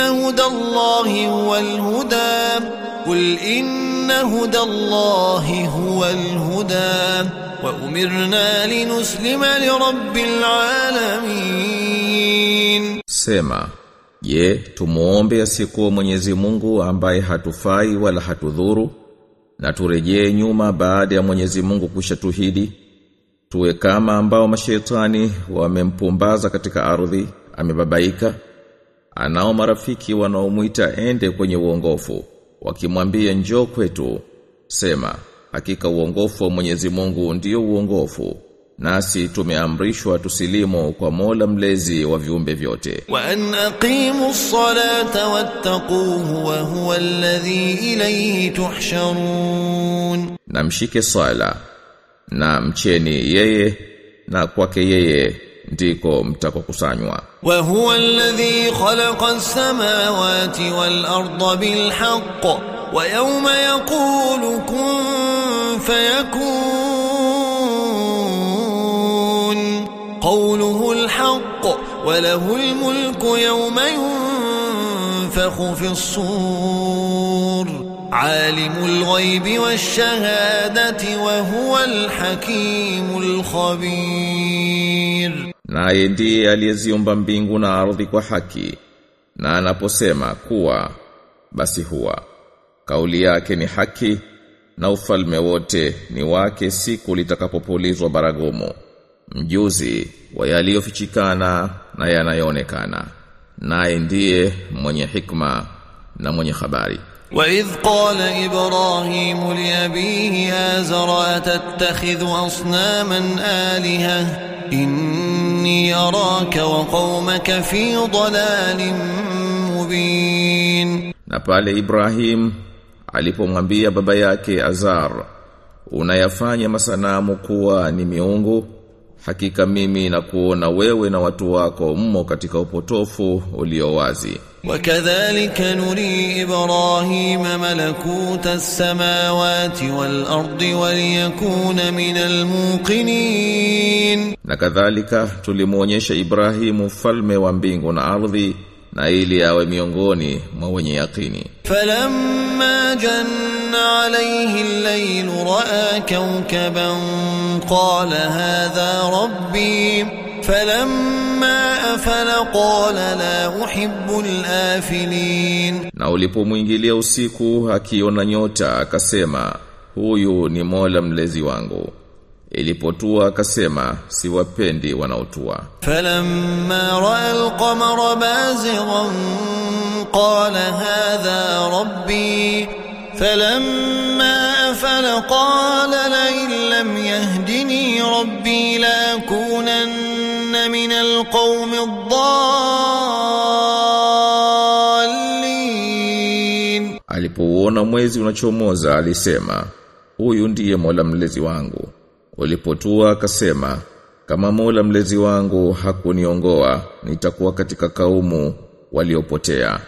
هدى الله هو الهدى قل إن هدى الله هو الهدى وأمرنا لنسلم لرب العالمين Sema, je, tumuombe asikuwa Mwenyezi Mungu ambaye hatufai wala hatudhuru na turejee nyuma baada ya Mwenyezi Mungu kushatuhidi tuwe kama ambao mashetani wamempumbaza katika ardhi amebabaika anao marafiki wanaomuita ende kwenye uongofu wakimwambia njoo kwetu. Sema hakika uongofu wa Mwenyezi Mungu ndio uongofu nasi tumeamrishwa tusilimu kwa Mola mlezi wa viumbe vyote. Wa an aqimus wattaquhu wa huwa alladhi ilayhi tuhsharun. Namshike sala na mcheni yeye na kwake yeye ndiko mtakokusanywa wa huwa alladhi khalaqa as-samawati wal-ardha bil-haqq wa yawma yaqulu kun fayakun qawluhu al-haqq wa lahu al-mulku yawma ينفخ في الصور عالم الغيب والشهادة وهو الحكيم الخبير naye ndiye aliyeziumba mbingu na ardhi kwa haki na anaposema kuwa basi huwa kauli yake ni haki na ufalme wote ni wake siku litakapopulizwa baragumu mjuzi wa yaliyofichikana na yanayoonekana naye ndiye mwenye hikma na mwenye habari وإذ قال إبراهيم لأبيه آزر أتتخذ أصناما آلهة إني أراك وقومك في ضلال مبين Na pale Ibrahim alipomwambia baba yake Azar, unayafanya masanamu kuwa ni miungu, Hakika mimi na kuona wewe na watu wako mmo katika upotofu ulio wazi. Wakadhalika nuri Ibrahim malakuta samawati wal ardi waliyakuna min almuqinin, na kadhalika tulimuonyesha Ibrahimu falme wa mbingu na ardhi, na ili awe miongoni mwa wenye yakini. falamma janna عليه الليل رأى كوكبا قال هذا ربي فلما أفل قال لا أحب الآفلين Na ulipomwingilia usiku akiona nyota akasema huyu ni Mola mlezi wangu. Ilipotua akasema siwapendi wanaotua. فلما رأى القمر بازغا قال هذا ربي فلما أفل قال لئن لم يهدني ربي لأكونن من القوم الضالين Alipouona mwezi unachomoza alisema huyu ndiye Mola mlezi wangu. Ulipotua akasema kama Mola mlezi wangu hakuniongoa nitakuwa katika kaumu waliopotea.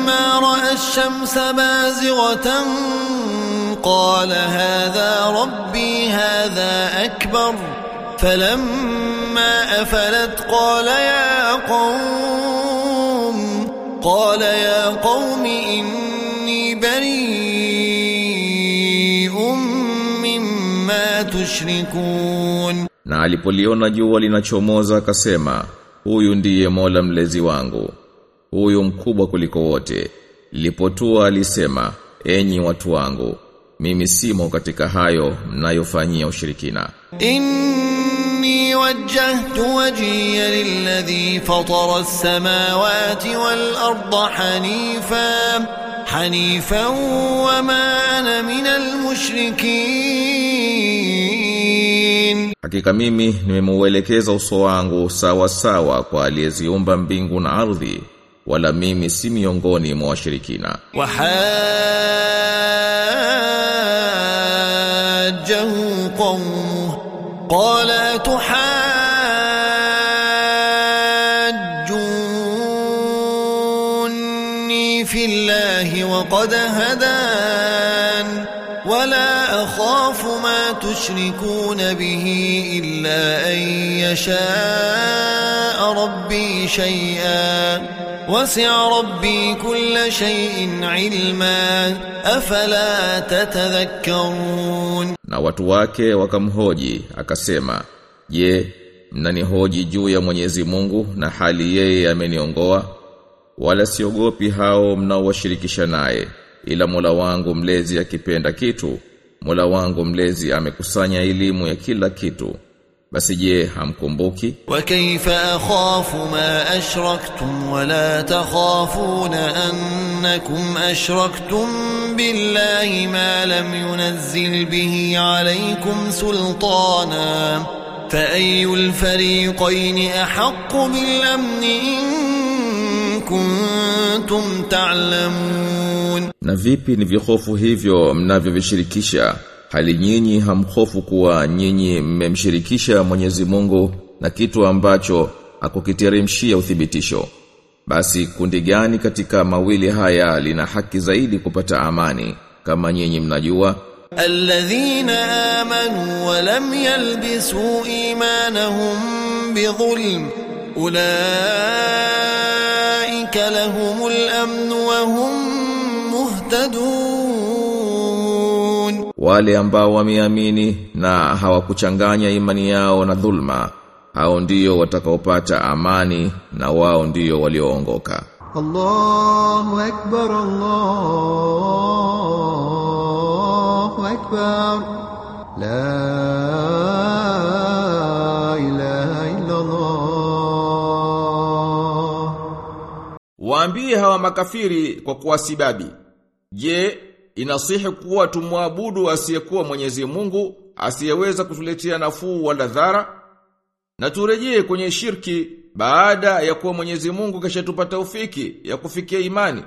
فلما رأى الشمس بازغة قال هذا ربي هذا أكبر فلما أفلت قال يا قوم قال يا قوم إني بريء مما تشركون Na alipoliona jua linachomoza akasema huyu ndiye Mola mlezi wangu. huyu mkubwa kuliko wote. Lipotua alisema enyi watu wangu mimi simo katika hayo mnayofanyia ushirikina. Inni wajjahtu wajhiya lilladhi fatara as-samawati wal-ardha hanifan hanifan wama ana minal mushrikin. Hakika mimi nimemuelekeza uso wangu sawa sawa kwa aliyeziumba mbingu na ardhi. Wala mimi si miongoni mwa washirikina. وحاجه قومه قال تحاجوني في الله وقد هدان ولا أخاف ما تشركون به إلا أن يشاء ربي شيئا وسع ربي كل شيء علما أفلا تتذكرون na watu wake wakamhoji akasema je mnanihoji juu ya Mwenyezi Mungu na hali yeye ameniongoa wala siogopi hao mnaowashirikisha naye ila Mola wangu mlezi akipenda kitu Mola wangu mlezi amekusanya elimu ya kila kitu basi je hamkumbuki wakaifa akhafu ma ashraktum wala takhafuna annakum ashraktum billahi ma lam yunzil bihi alaykum sultana فأي الفريقين أحق بالأمن إن كنتم تعلمون na vipi ni vyohofu hivyo mnavyovishirikisha hali nyinyi hamhofu kuwa nyinyi mmemshirikisha Mwenyezi Mungu na kitu ambacho hakukiteremshia uthibitisho. Basi kundi gani katika mawili haya lina haki zaidi kupata amani kama nyinyi mnajua? Alladhina amanu wa lam yalbisu imanahum bidhulm ulaika lahumul amn wa hum muhtadun wale ambao wameamini na hawakuchanganya imani yao na dhulma hao ndio watakaopata amani na wao ndio walioongoka. Allahu akbar Allahu akbar. La Waambie hawa makafiri kwa kuwasibabi je inasihi kuwa tumwabudu asiyekuwa Mwenyezi Mungu, asiyeweza kutuletea nafuu wala dhara? Na turejee kwenye shirki baada ya kuwa Mwenyezi Mungu kashatupa ufiki ya kufikia imani.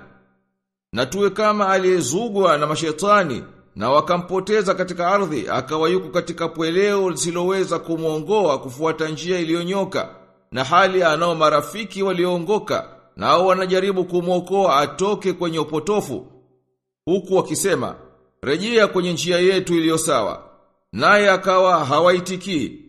Na tuwe kama aliyezugwa na mashetani na wakampoteza katika ardhi akawa yuko katika pweleo lisiloweza kumwongoa kufuata njia iliyonyoka na hali anao marafiki walioongoka nao wanajaribu kumwokoa atoke kwenye upotofu huku wakisema rejea kwenye njia yetu iliyo sawa. Naye akawa hawaitiki.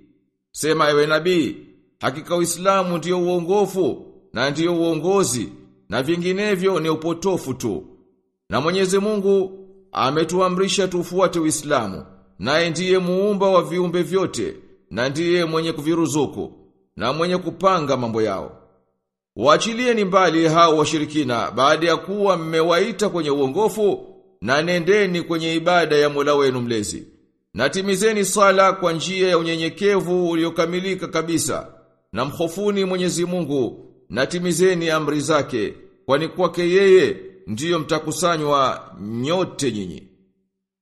sema ewe nabii hakika Uislamu ndiyo uongofu na ndiyo uongozi na vinginevyo ni upotofu tu. Na Mwenyezi Mungu ametuamrisha tufuate Uislamu naye ndiye muumba wa viumbe vyote na ndiye mwenye kuviruzuku na mwenye kupanga mambo yao Waachilieni mbali hao washirikina baada ya kuwa mmewaita kwenye uongofu na nendeni kwenye ibada ya Mola wenu mlezi. natimizeni sala kwa njia ya unyenyekevu uliokamilika kabisa. Na mkhofuni Mwenyezi Mungu na timizeni amri zake kwani kwake yeye ndiyo mtakusanywa nyote nyinyi.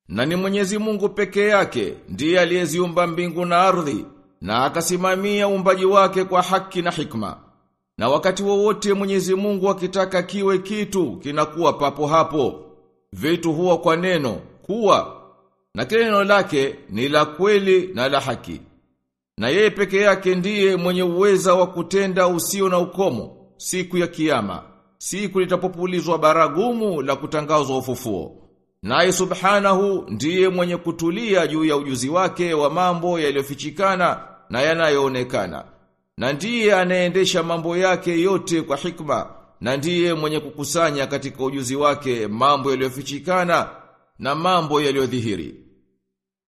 Na ni Mwenyezi Mungu peke yake ndiye aliyeziumba mbingu na ardhi na akasimamia uumbaji wake kwa haki na hikma. Na wakati wowote Mwenyezi Mungu akitaka kiwe kitu kinakuwa papo hapo. Vitu huwa kwa neno kuwa na kile neno lake ni la kweli na la haki. Na yeye peke yake ndiye mwenye uweza wa kutenda usio na ukomo siku ya kiyama. Siku litapopulizwa baragumu la kutangazwa ufufuo. Naye subhanahu ndiye mwenye kutulia juu ya ujuzi wake wa mambo yaliyofichikana na yanayoonekana. Na ndiye anaendesha mambo yake yote kwa hikma na ndiye mwenye kukusanya katika ujuzi wake mambo yaliyofichikana na mambo yaliyodhihiri.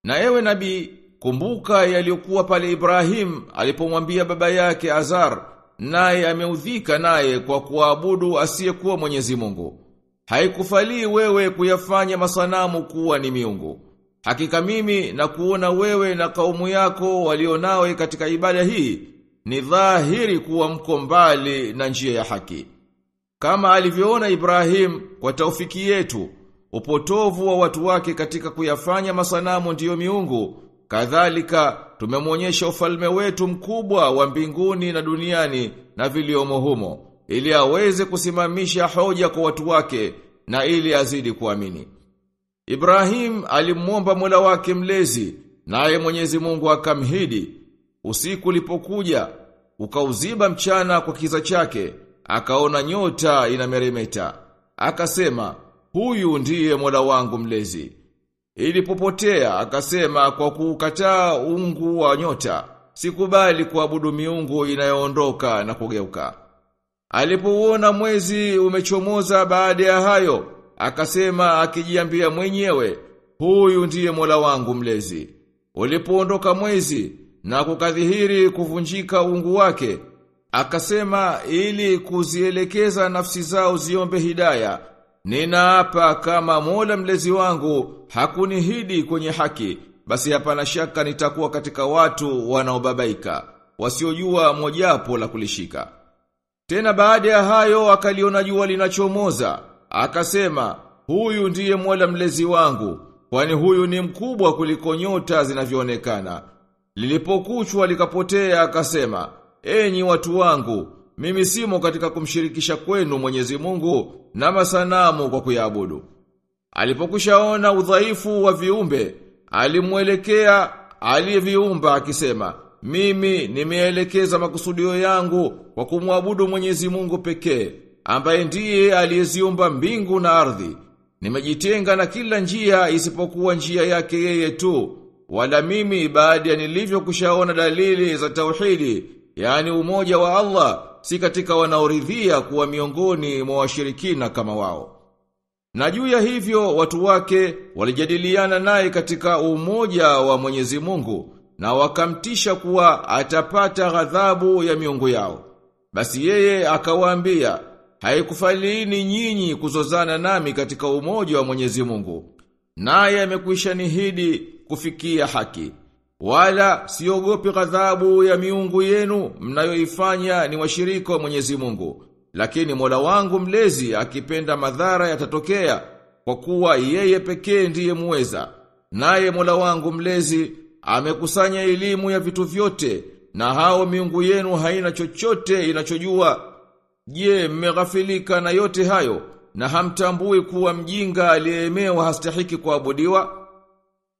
Na ewe nabii, kumbuka yaliyokuwa pale Ibrahim alipomwambia baba yake Azar, naye ameudhika naye kwa kuabudu asiyekuwa Mwenyezi Mungu. Haikufalii wewe kuyafanya masanamu kuwa ni miungu. Hakika mimi na kuona wewe na kaumu yako walionawe katika ibada hii ni dhahiri kuwa mko mbali na njia ya haki. Kama alivyoona Ibrahim kwa taufiki yetu, upotovu wa watu wake katika kuyafanya masanamu ndiyo miungu, kadhalika tumemwonyesha ufalme wetu mkubwa wa mbinguni na duniani na viliomo humo. ili aweze kusimamisha hoja kwa watu wake na ili azidi kuamini. Ibrahim alimwomba Mola wake mlezi, naye Mwenyezi Mungu akamhidi. Usiku ulipokuja, ukauziba mchana kwa kiza chake, akaona nyota inameremeta. Akasema, huyu ndiye Mola wangu mlezi. Ilipopotea, akasema kwa kukataa ungu wa nyota, sikubali kuabudu miungu inayoondoka na kugeuka. Alipouona mwezi umechomoza baada ya hayo, akasema akijiambia mwenyewe, huyu ndiye Mola wangu mlezi. Ulipoondoka mwezi na kukadhihiri kuvunjika ungu wake, akasema ili kuzielekeza nafsi zao ziombe hidaya, ninaapa kama Mola mlezi wangu hakunihidi kwenye haki, basi hapana shaka nitakuwa katika watu wanaobabaika, wasiojua mojapo la kulishika. Tena baada ya hayo akaliona jua linachomoza, akasema, huyu ndiye Mola mlezi wangu, kwani huyu ni mkubwa kuliko nyota zinavyoonekana. Lilipokuchwa likapotea akasema, enyi watu wangu, mimi simo katika kumshirikisha kwenu Mwenyezi Mungu na masanamu kwa kuyaabudu. Alipokushaona udhaifu wa viumbe, alimwelekea aliyeviumba akisema, mimi nimeelekeza makusudio yangu kwa kumwabudu Mwenyezi Mungu pekee, ambaye ndiye aliyeziumba mbingu na ardhi. Nimejitenga na kila njia isipokuwa njia yake yeye tu. Wala mimi baada ya nilivyokushaona dalili za tauhidi, yani umoja wa Allah, si katika wanaoridhia kuwa miongoni mwa washirikina kama wao. Na juu ya hivyo watu wake walijadiliana naye katika umoja wa Mwenyezi Mungu na wakamtisha kuwa atapata ghadhabu ya miungu yao. Basi yeye akawaambia, haikufalini nyinyi kuzozana nami katika umoja wa Mwenyezi Mungu. Naye amekwisha nihidi kufikia haki. Wala siogopi ghadhabu ya miungu yenu mnayoifanya ni washirika wa Mwenyezi Mungu. Lakini Mola wangu mlezi akipenda madhara yatatokea kwa kuwa yeye pekee ndiye muweza. Naye Mola wangu mlezi amekusanya elimu ya vitu vyote na hao miungu yenu haina chochote inachojua. Je, mmeghafilika na yote hayo na hamtambui kuwa mjinga aliyeemewa hastahiki kuabudiwa?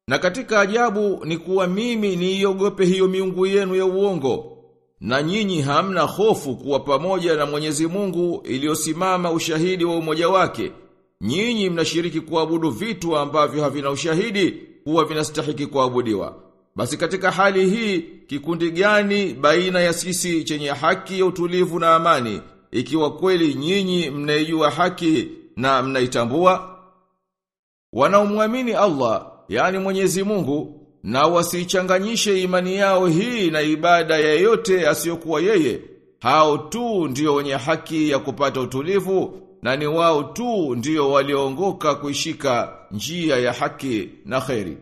Na katika ajabu ni kuwa mimi niiogope hiyo miungu yenu ya uongo. Na nyinyi hamna hofu kuwa pamoja na Mwenyezi Mungu iliyosimama ushahidi wa umoja wake. Nyinyi mnashiriki kuabudu vitu ambavyo havina ushahidi kuwa vinastahiki kuabudiwa. Basi katika hali hii kikundi gani baina ya sisi chenye haki ya utulivu na amani ikiwa kweli nyinyi mnaijua haki na mnaitambua? Wanaomwamini Allah, yani Mwenyezi Mungu, na wasichanganyishe imani yao hii na ibada ya yote asiyokuwa yeye, hao tu ndio wenye haki ya kupata utulivu na ni wao tu ndio walioongoka kuishika njia ya haki na kheri.